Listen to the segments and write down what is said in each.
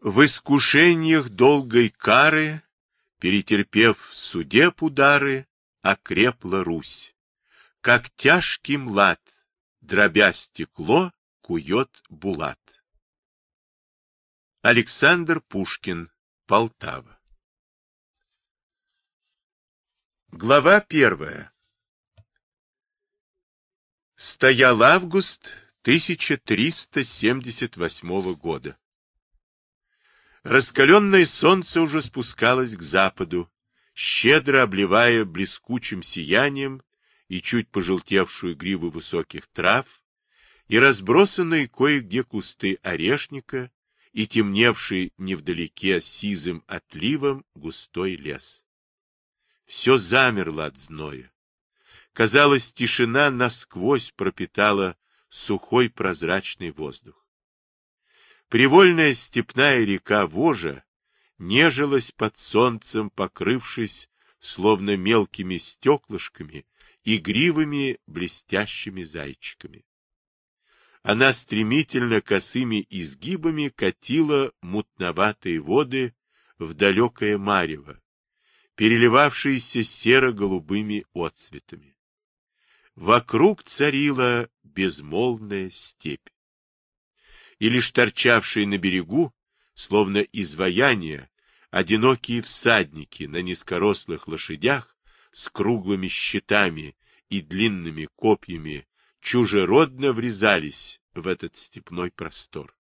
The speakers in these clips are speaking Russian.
В искушениях долгой кары, перетерпев судеб удары, окрепла Русь. Как тяжкий млад, дробя стекло, кует булат. Александр Пушкин, Полтава Глава первая Стоял август 1378 года. Раскаленное солнце уже спускалось к западу, щедро обливая блескучим сиянием и чуть пожелтевшую гриву высоких трав, и разбросанные кое-где кусты орешника, и темневший невдалеке сизым отливом густой лес. Все замерло от зноя. Казалось, тишина насквозь пропитала сухой прозрачный воздух. Привольная степная река Вожа нежилась под солнцем, покрывшись, словно мелкими стеклышками, игривыми блестящими зайчиками. Она стремительно косыми изгибами катила мутноватые воды в далекое марево, переливавшиеся серо-голубыми отцветами. Вокруг царила безмолвная степь. И лишь торчавшие на берегу, словно изваяния, одинокие всадники на низкорослых лошадях с круглыми щитами и длинными копьями чужеродно врезались в этот степной простор.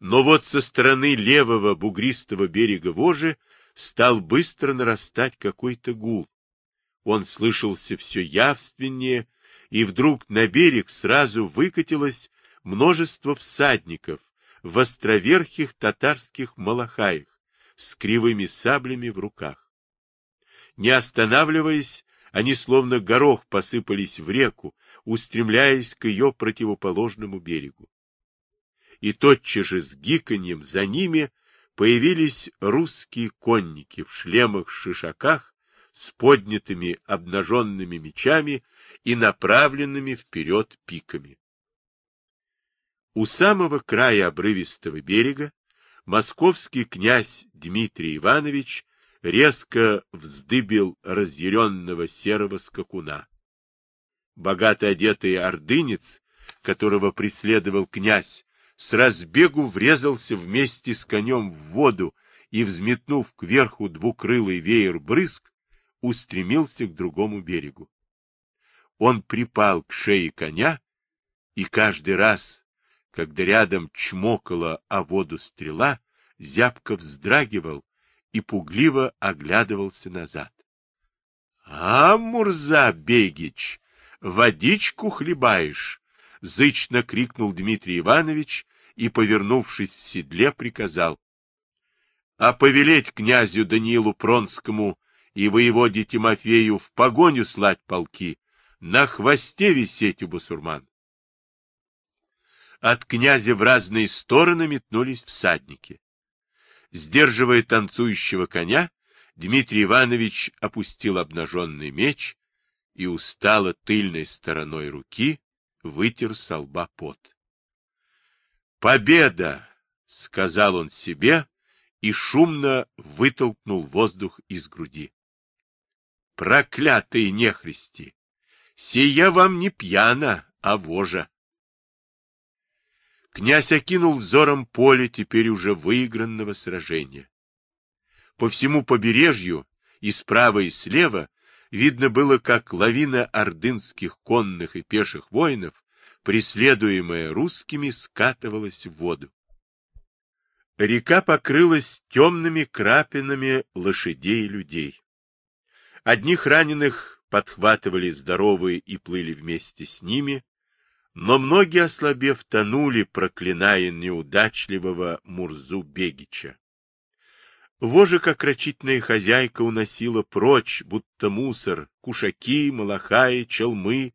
Но вот со стороны левого бугристого берега Вожи стал быстро нарастать какой-то гул. Он слышался все явственнее, и вдруг на берег сразу выкатилось множество всадников в островерхих татарских малахаях с кривыми саблями в руках. Не останавливаясь, они словно горох посыпались в реку, устремляясь к ее противоположному берегу. И тотчас же с гиканьем за ними появились русские конники в шлемах-шишаках с поднятыми обнаженными мечами и направленными вперед пиками. У самого края обрывистого берега московский князь Дмитрий Иванович резко вздыбил разъяренного серого скакуна. Богато одетый ордынец, которого преследовал князь, с разбегу врезался вместе с конем в воду и, взметнув кверху двукрылый веер брызг, устремился к другому берегу. Он припал к шее коня, и каждый раз, когда рядом чмокала о воду стрела, зябко вздрагивал и пугливо оглядывался назад. — А, Мурза Бегич, водичку хлебаешь! — зычно крикнул Дмитрий Иванович и, повернувшись в седле, приказал. — А повелеть князю Даниилу Пронскому и воеводе Тимофею в погоню слать полки, на хвосте висеть у басурман. От князя в разные стороны метнулись всадники. Сдерживая танцующего коня, Дмитрий Иванович опустил обнаженный меч и устало тыльной стороной руки вытер со лба пот. «Победа!» — сказал он себе и шумно вытолкнул воздух из груди. «Проклятые нехристи! Сия вам не пьяна, а вожа!» Князь окинул взором поле теперь уже выигранного сражения. По всему побережью, и справа, и слева, видно было, как лавина ордынских конных и пеших воинов преследуемая русскими, скатывалась в воду. Река покрылась темными крапинами лошадей и людей. Одних раненых подхватывали здоровые и плыли вместе с ними, но многие, ослабев, тонули, проклиная неудачливого Мурзу Бегича. Вожа, как хозяйка, уносила прочь, будто мусор, кушаки, малахаи, челмы,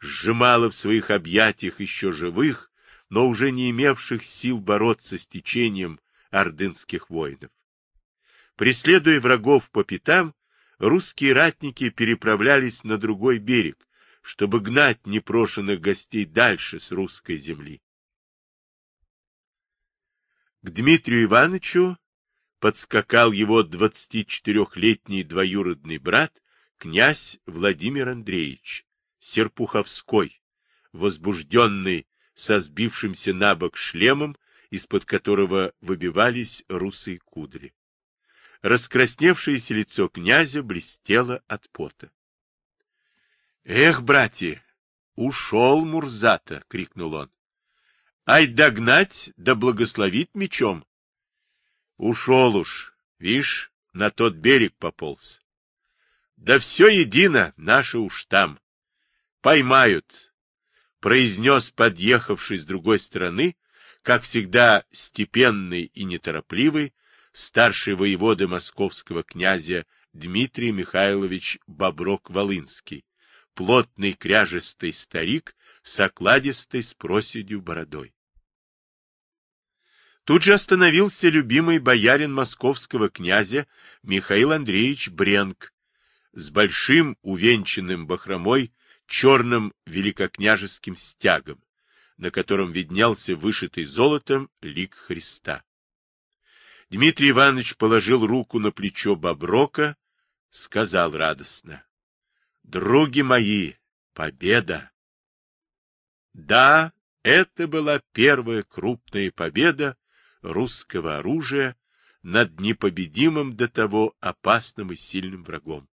сжимала в своих объятиях еще живых, но уже не имевших сил бороться с течением ордынских воинов. Преследуя врагов по пятам, русские ратники переправлялись на другой берег, чтобы гнать непрошенных гостей дальше с русской земли. К Дмитрию Ивановичу подскакал его 24-летний двоюродный брат, князь Владимир Андреевич, Серпуховской, возбужденный со сбившимся на бок шлемом, из-под которого выбивались русые кудри. Раскрасневшееся лицо князя блестело от пота. — Эх, братья, ушел Мурзата! — крикнул он. — Ай догнать, да благословить мечом! Ушел уж, вишь, на тот берег пополз. Да все едино, наши уж там. Поймают, произнес подъехавший с другой стороны, как всегда степенный и неторопливый, старший воевода московского князя Дмитрий Михайлович Боброк-Волынский, плотный кряжестый старик с окладистой с проседью бородой. Тут же остановился любимый боярин московского князя Михаил Андреевич Бренк с большим увенчанным бахромой черным великокняжеским стягом, на котором виднелся вышитый золотом лик Христа. Дмитрий Иванович положил руку на плечо Боброка, сказал радостно. — Други мои, победа! Да, это была первая крупная победа русского оружия над непобедимым до того опасным и сильным врагом.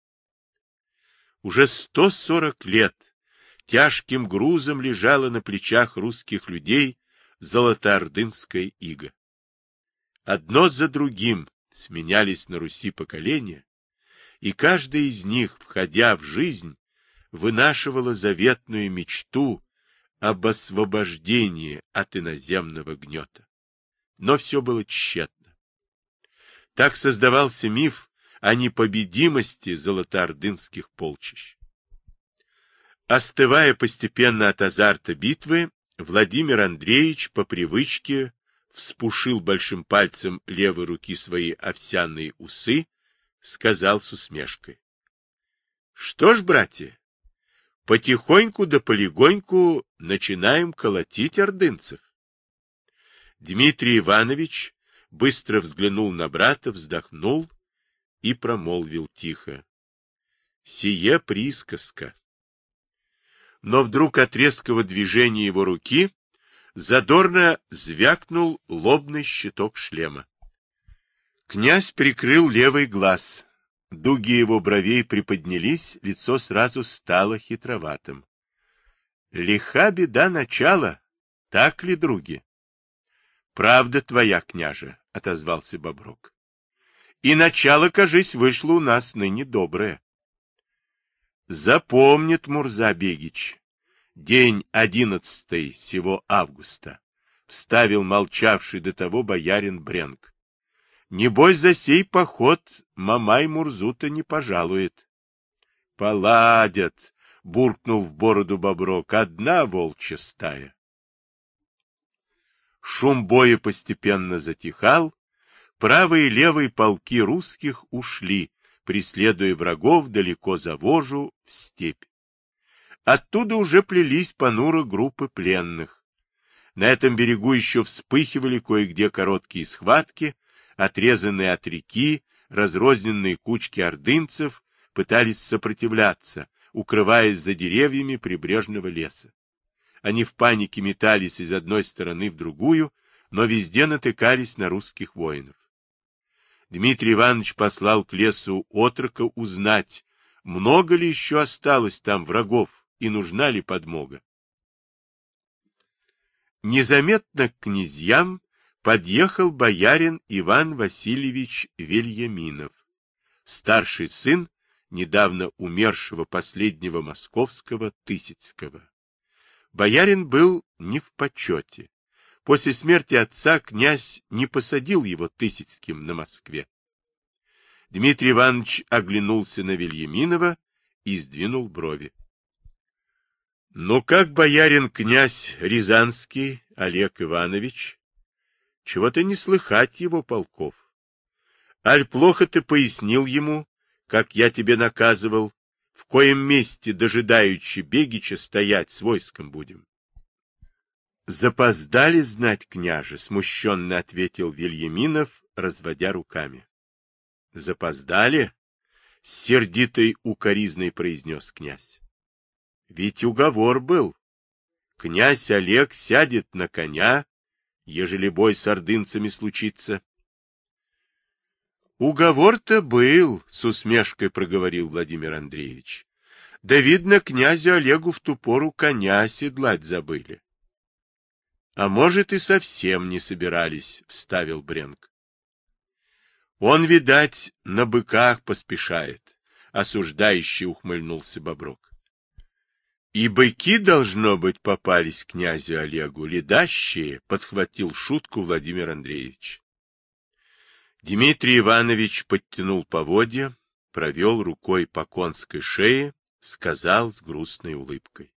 Уже 140 лет тяжким грузом лежала на плечах русских людей золотоордынская ига. Одно за другим сменялись на Руси поколения, и каждый из них, входя в жизнь, вынашивала заветную мечту об освобождении от иноземного гнета но все было тщетно. Так создавался миф о непобедимости золотоордынских полчищ. Остывая постепенно от азарта битвы, Владимир Андреевич по привычке вспушил большим пальцем левой руки свои овсяные усы, сказал с усмешкой. — Что ж, братья, потихоньку да полегоньку начинаем колотить ордынцев. Дмитрий Иванович быстро взглянул на брата, вздохнул и промолвил тихо. Сие присказка. Но вдруг от резкого движения его руки задорно звякнул лобный щиток шлема. Князь прикрыл левый глаз. Дуги его бровей приподнялись, лицо сразу стало хитроватым. Лиха беда начала, так ли, други? — Правда твоя, княже, — отозвался Боброк. — И начало, кажись, вышло у нас ныне доброе. Запомнит Мурза Бегич. День одиннадцатый сего августа, — вставил молчавший до того боярин Бренк. Небось, за сей поход Мамай Мурзута не пожалует. — Поладят, — буркнул в бороду Боброк, — одна волчья стая. Шум боя постепенно затихал, правые и левые полки русских ушли, преследуя врагов далеко за Вожу в степь. Оттуда уже плелись понуро группы пленных. На этом берегу еще вспыхивали кое-где короткие схватки, отрезанные от реки, разрозненные кучки ордынцев пытались сопротивляться, укрываясь за деревьями прибрежного леса. Они в панике метались из одной стороны в другую, но везде натыкались на русских воинов. Дмитрий Иванович послал к лесу отрока узнать, много ли еще осталось там врагов и нужна ли подмога. Незаметно к князьям подъехал боярин Иван Васильевич Вильяминов, старший сын недавно умершего последнего московского Тысяцкого. Боярин был не в почете. После смерти отца князь не посадил его Тысяцким на Москве. Дмитрий Иванович оглянулся на Вильяминова и сдвинул брови. — Ну как боярин князь Рязанский Олег Иванович? Чего-то не слыхать его полков. Аль плохо ты пояснил ему, как я тебе наказывал, в коем месте, дожидаючи Бегича, стоять с войском будем. Запоздали знать, княже, смущенно ответил Вильяминов, разводя руками. Запоздали? С сердитой укоризной произнес князь. Ведь уговор был. Князь Олег сядет на коня, ежели бой с ордынцами случится. Уговор-то был, с усмешкой проговорил Владимир Андреевич. Да, видно, князю Олегу в ту пору коня седлать забыли. А может, и совсем не собирались, вставил Бренк. Он, видать, на быках поспешает, осуждающий ухмыльнулся Боброк. И быки, должно быть, попались князю Олегу, ледащие, подхватил шутку Владимир Андреевич. Дмитрий Иванович подтянул поводья, провел рукой по конской шее, сказал с грустной улыбкой.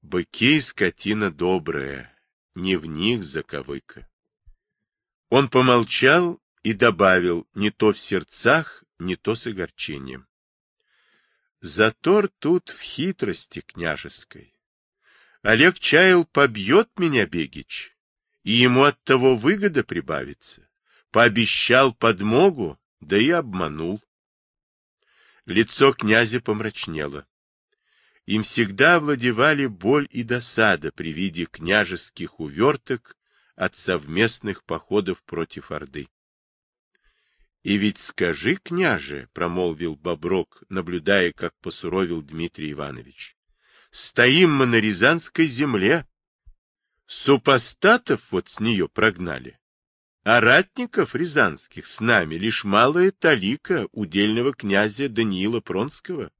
Быки — скотина добрая, не в них заковыка. Он помолчал и добавил не то в сердцах, не то с огорчением. Затор тут в хитрости княжеской. Олег чаял, побьет меня Бегич, и ему от того выгода прибавится. Пообещал подмогу, да и обманул. Лицо князя помрачнело. Им всегда овладевали боль и досада при виде княжеских уверток от совместных походов против Орды. — И ведь скажи, княже, — промолвил Боброк, наблюдая, как посуровил Дмитрий Иванович, — стоим мы на Рязанской земле. Супостатов вот с нее прогнали. А ратников рязанских с нами лишь малая талика удельного князя Даниила Пронского.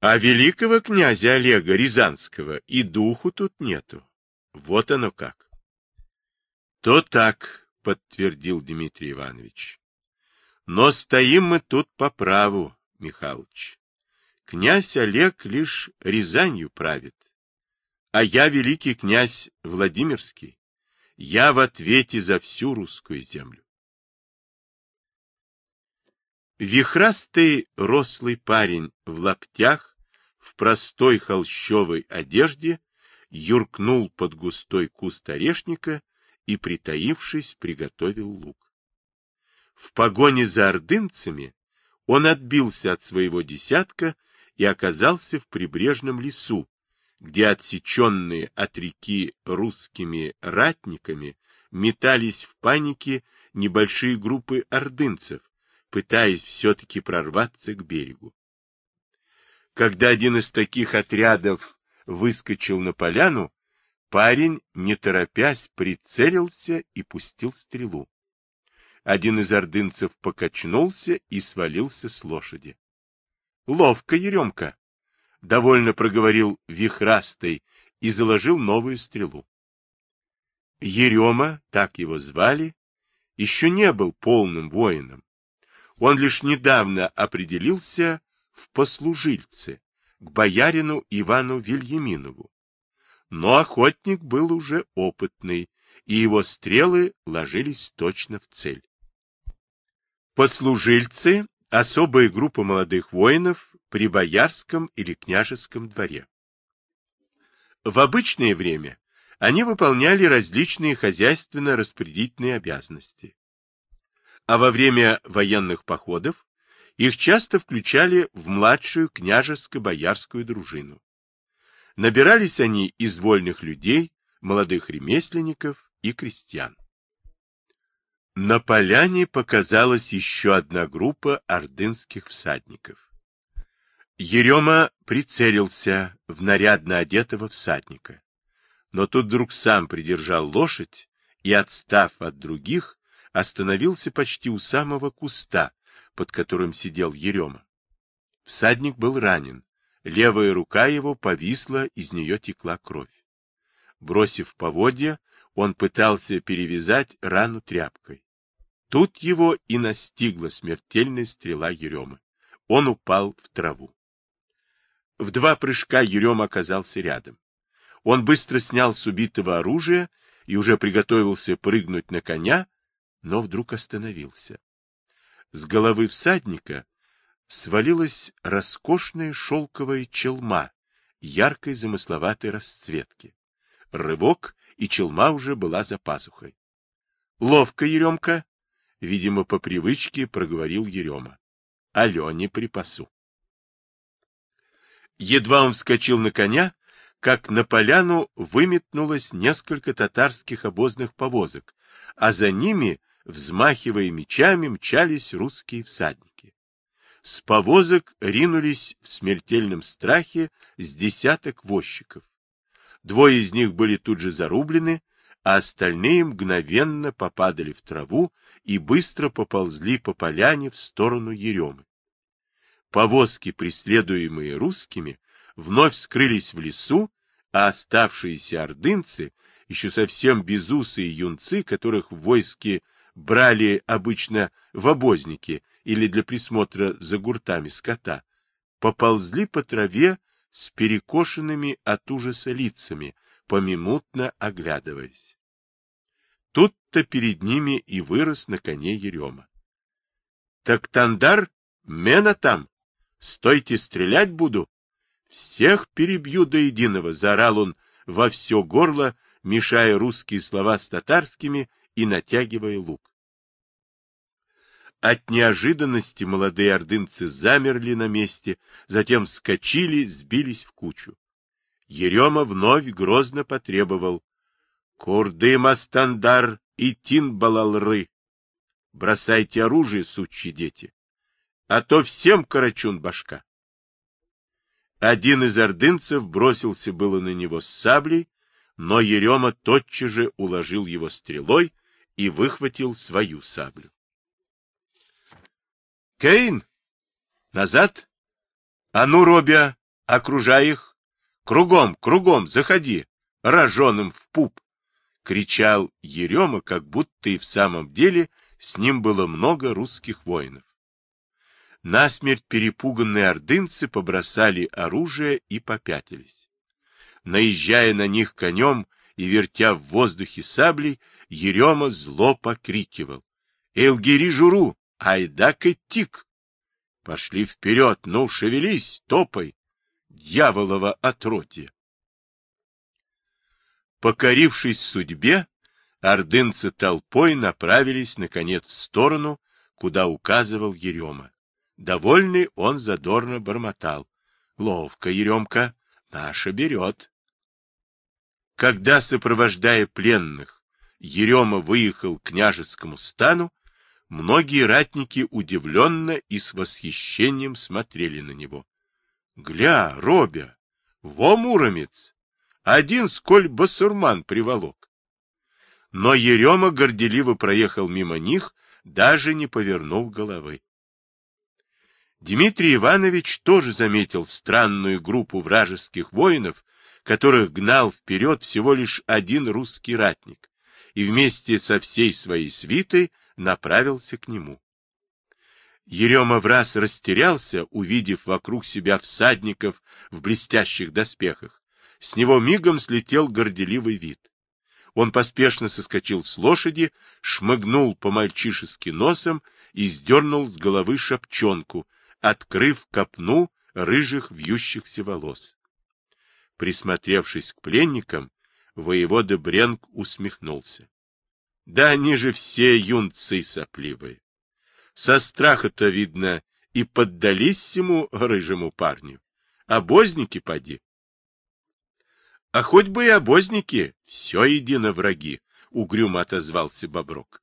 А великого князя Олега Рязанского и духу тут нету. Вот оно как. То так, подтвердил Дмитрий Иванович. Но стоим мы тут по праву, Михалыч. Князь Олег лишь Рязанью правит, а я великий князь Владимирский. Я в ответе за всю русскую землю. Вихрастый рослый парень в лаптях в простой холщовой одежде юркнул под густой куст орешника и, притаившись, приготовил лук. В погоне за ордынцами он отбился от своего десятка и оказался в прибрежном лесу, где отсеченные от реки русскими ратниками метались в панике небольшие группы ордынцев, пытаясь все-таки прорваться к берегу. Когда один из таких отрядов выскочил на поляну, парень, не торопясь, прицелился и пустил стрелу. Один из ордынцев покачнулся и свалился с лошади. — Ловко, Еремка! — довольно проговорил вихрастый и заложил новую стрелу. Ерема, так его звали, еще не был полным воином. Он лишь недавно определился в послужильце к боярину Ивану Вильяминову. Но охотник был уже опытный, и его стрелы ложились точно в цель. Послужильцы — особая группа молодых воинов при боярском или княжеском дворе. В обычное время они выполняли различные хозяйственно-распорядительные обязанности. А во время военных походов их часто включали в младшую княжеско-боярскую дружину. Набирались они из вольных людей, молодых ремесленников и крестьян. На поляне показалась еще одна группа ордынских всадников. Ерема прицелился в нарядно одетого всадника. Но тут вдруг сам придержал лошадь и, отстав от других, остановился почти у самого куста, под которым сидел Ерема. Всадник был ранен. Левая рука его повисла, из нее текла кровь. Бросив поводья, он пытался перевязать рану тряпкой. Тут его и настигла смертельная стрела Еремы. Он упал в траву. В два прыжка Ерем оказался рядом. Он быстро снял с убитого оружие и уже приготовился прыгнуть на коня, но вдруг остановился. С головы всадника свалилась роскошная шелковая челма яркой замысловатой расцветки. рывок, и челма уже была за пазухой. — Ловко, Еремка, — видимо, по привычке проговорил Ерема. — Алене припасу. Едва он вскочил на коня, как на поляну выметнулось несколько татарских обозных повозок, а за ними, взмахивая мечами, мчались русские всадники. С повозок ринулись в смертельном страхе с десяток возчиков. Двое из них были тут же зарублены, а остальные мгновенно попадали в траву и быстро поползли по поляне в сторону Еремы. Повозки, преследуемые русскими, вновь скрылись в лесу, а оставшиеся ордынцы, еще совсем безусые юнцы, которых в войске брали обычно в обозники или для присмотра за гуртами скота, поползли по траве с перекошенными от ужаса лицами, помимутно оглядываясь. Тут-то перед ними и вырос на коне Ерема. — Так Тандар, мена там, стойте, стрелять буду, всех перебью до единого, заорал он во все горло, мешая русские слова с татарскими и натягивая лук. От неожиданности молодые ордынцы замерли на месте, затем вскочили, сбились в кучу. Ерема вновь грозно потребовал. — Курдым Астандар и Тин-Балалры! Бросайте оружие, сучьи дети! А то всем карачун башка! Один из ордынцев бросился было на него с саблей, но Ерема тотчас же уложил его стрелой и выхватил свою саблю. «Кейн! Назад! А ну, Робя, окружай их! Кругом, кругом, заходи! Роженым в пуп!» — кричал Ерема, как будто и в самом деле с ним было много русских воинов насмерть перепуганные ордынцы побросали оружие и попятились. Наезжая на них конем и вертя в воздухе саблей, Ерема зло покрикивал. — Элгири журу! Айдак и тик! Пошли вперед, ну, шевелись, топай! Дьяволово отродье! Покорившись судьбе, ордынцы толпой направились, наконец, в сторону, куда указывал Ерема. Довольный он задорно бормотал. Ловко, Еремка, наша берет. Когда, сопровождая пленных, Ерема выехал к княжескому стану, многие ратники удивленно и с восхищением смотрели на него. — Гля, Робя, во муромец! Один сколь басурман приволок. Но Ерема горделиво проехал мимо них, даже не повернув головы. Дмитрий Иванович тоже заметил странную группу вражеских воинов, которых гнал вперед всего лишь один русский ратник, и вместе со всей своей свитой направился к нему. Ерема в раз растерялся, увидев вокруг себя всадников в блестящих доспехах. С него мигом слетел горделивый вид. Он поспешно соскочил с лошади, шмыгнул по-мальчишески носом и сдернул с головы шапчонку, открыв копну рыжих вьющихся волос. Присмотревшись к пленникам, воевода Бренк усмехнулся. Да они же все юнцы сопливые. Со страха-то, видно, и поддались ему рыжему парню. Обозники поди. А хоть бы и обозники, все едино враги, — угрюмо отозвался Боброк.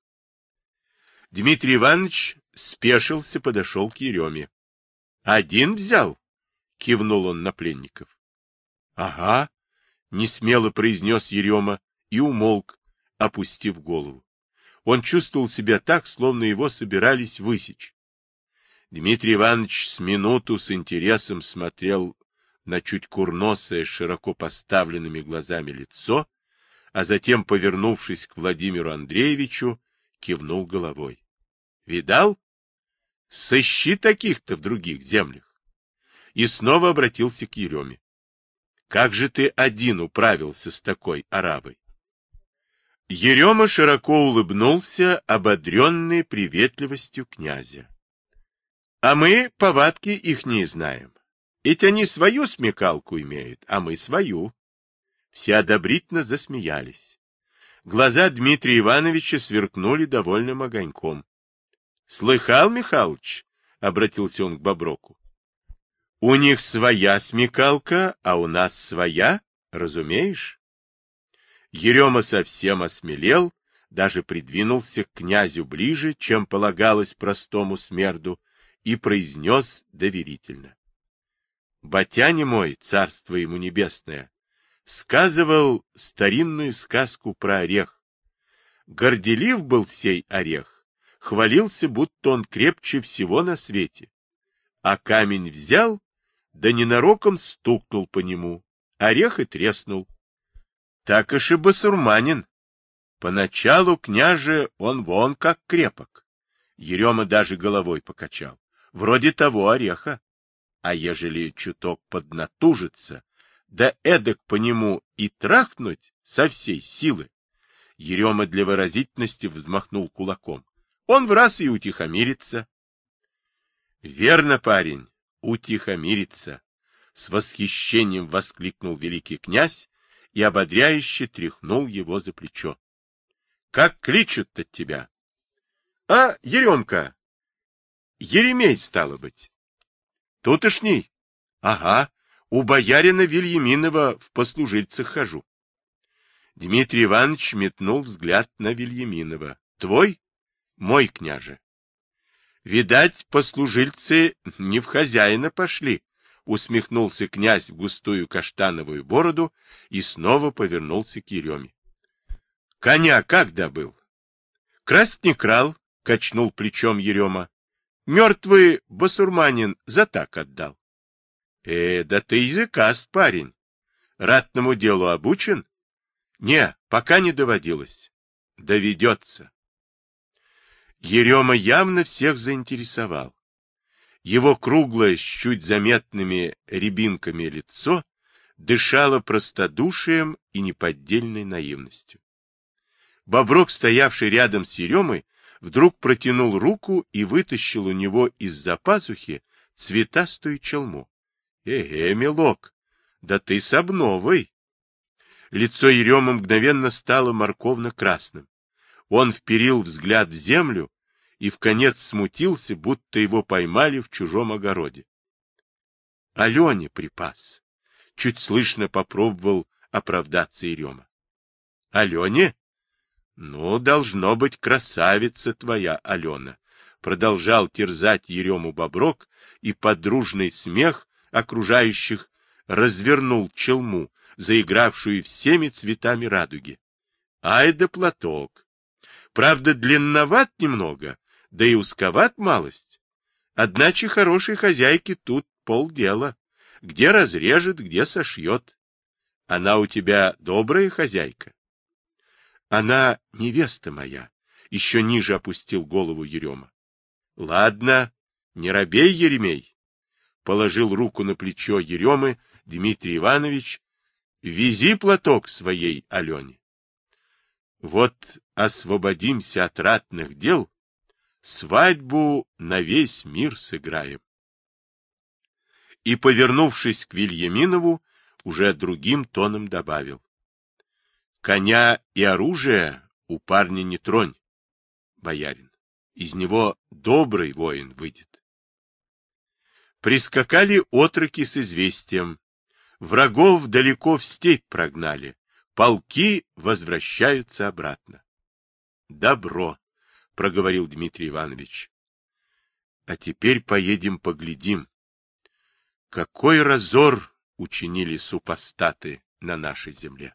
Дмитрий Иванович спешился, подошел к Ереме. Один взял? Кивнул он на пленников. Ага, несмело произнес Ерема и умолк, опустив голову. Он чувствовал себя так, словно его собирались высечь. Дмитрий Иванович с минуту с интересом смотрел на чуть курносое, широко поставленными глазами лицо, а затем, повернувшись к Владимиру Андреевичу, кивнул головой. — Видал? Сыщи таких-то в других землях. И снова обратился к Ереме. Как же ты один управился с такой арабой? Ерема широко улыбнулся, ободренный приветливостью князя. А мы повадки их не знаем. Ведь они свою смекалку имеют, а мы свою. Все одобрительно засмеялись. Глаза Дмитрия Ивановича сверкнули довольным огоньком. — Слыхал, Михалыч? — обратился он к Боброку. — У них своя смекалка, а у нас своя, разумеешь? Ерема совсем осмелел, даже придвинулся к князю ближе, чем полагалось простому смерду, и произнес доверительно. — Батяне мой, царство ему небесное, сказывал старинную сказку про орех. Горделив был сей орех, хвалился, будто он крепче всего на свете. А камень взял, да ненароком стукнул по нему, орех и треснул. Так и басурманин. Поначалу, княже, он вон как крепок. Ерема даже головой покачал. Вроде того ореха. А ежели чуток поднатужится, да эдак по нему и трахнуть со всей силы. Ерема для выразительности взмахнул кулаком. Он в раз и утихомирится. Верно, парень, утихомирится. С восхищением воскликнул великий князь и ободряюще тряхнул его за плечо. Как кличут-то тебя? А, Еремка. Еремей, стало быть. Тутошний? Ага, у боярина Вильяминова в послужильцах хожу. Дмитрий Иванович метнул взгляд на Вильяминова. Твой? Мой, княже. Видать, послужильцы не в хозяина пошли, усмехнулся князь в густую каштановую бороду и снова повернулся к Ереме. Коня как добыл? Красть не крал, качнул плечом Ерема. Мертвый басурманин за так отдал. Э, да ты языкаст, парень. Ратному делу обучен? Не, пока не доводилось. Доведется. Ерема явно всех заинтересовал. Его круглое, с чуть заметными рябинками лицо дышало простодушием и неподдельной наивностью. Боброк, стоявший рядом с Еремой, вдруг протянул руку и вытащил у него из-за пазухи цветастую челму. Эге, милок, да ты с обновой. Лицо Ерема мгновенно стало морковно-красным. Он вперил взгляд в землю и в конец смутился, будто его поймали в чужом огороде. Алене припас. Чуть слышно попробовал оправдаться Ерема. — Алене? — Ну, должно быть, красавица твоя, Алена. Продолжал терзать Ерему Боброк, и подружный смех окружающих развернул челму, заигравшую всеми цветами радуги. Ай да платок! Правда, длинноват немного, да и узковат малость. Одначе хорошей хозяйки тут полдела. Где разрежет, где сошьет. Она у тебя добрая хозяйка? Она невеста моя, — еще ниже опустил голову Ерема. Ладно, не робей, Еремей положил руку на плечо Еремы Дмитрий Иванович, вези платок своей Алене. Вот освободимся от ратных дел, свадьбу на весь мир сыграем. И, повернувшись к Вильяминову, уже другим тоном добавил. Коня и оружие у парня не тронь, боярин. Из него добрый воин выйдет. Прискакали отроки с известием. Врагов далеко в степь прогнали. Полки возвращаются обратно. Добро, проговорил Дмитрий Иванович. А теперь поедем поглядим. Какой разор учинили супостаты на нашей земле.